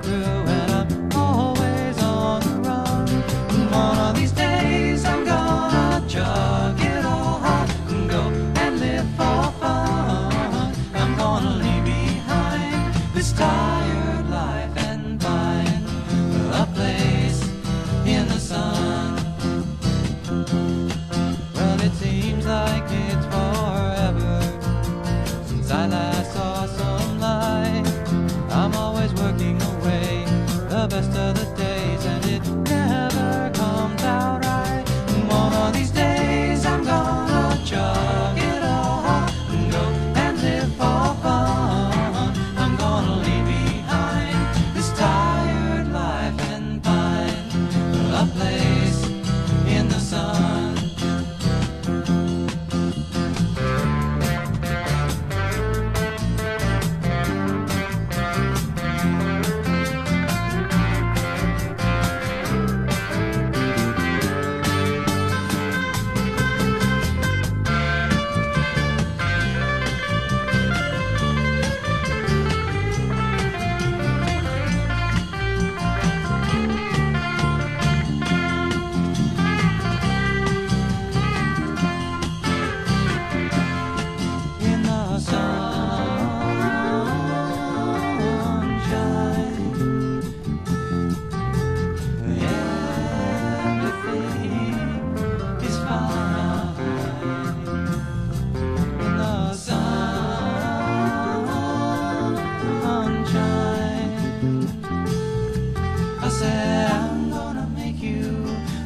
and I'm always on the run. One of these days I'm gonna it all and go and live for fun. I'm gonna leave behind this tired life.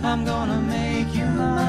I'm gonna make you mine.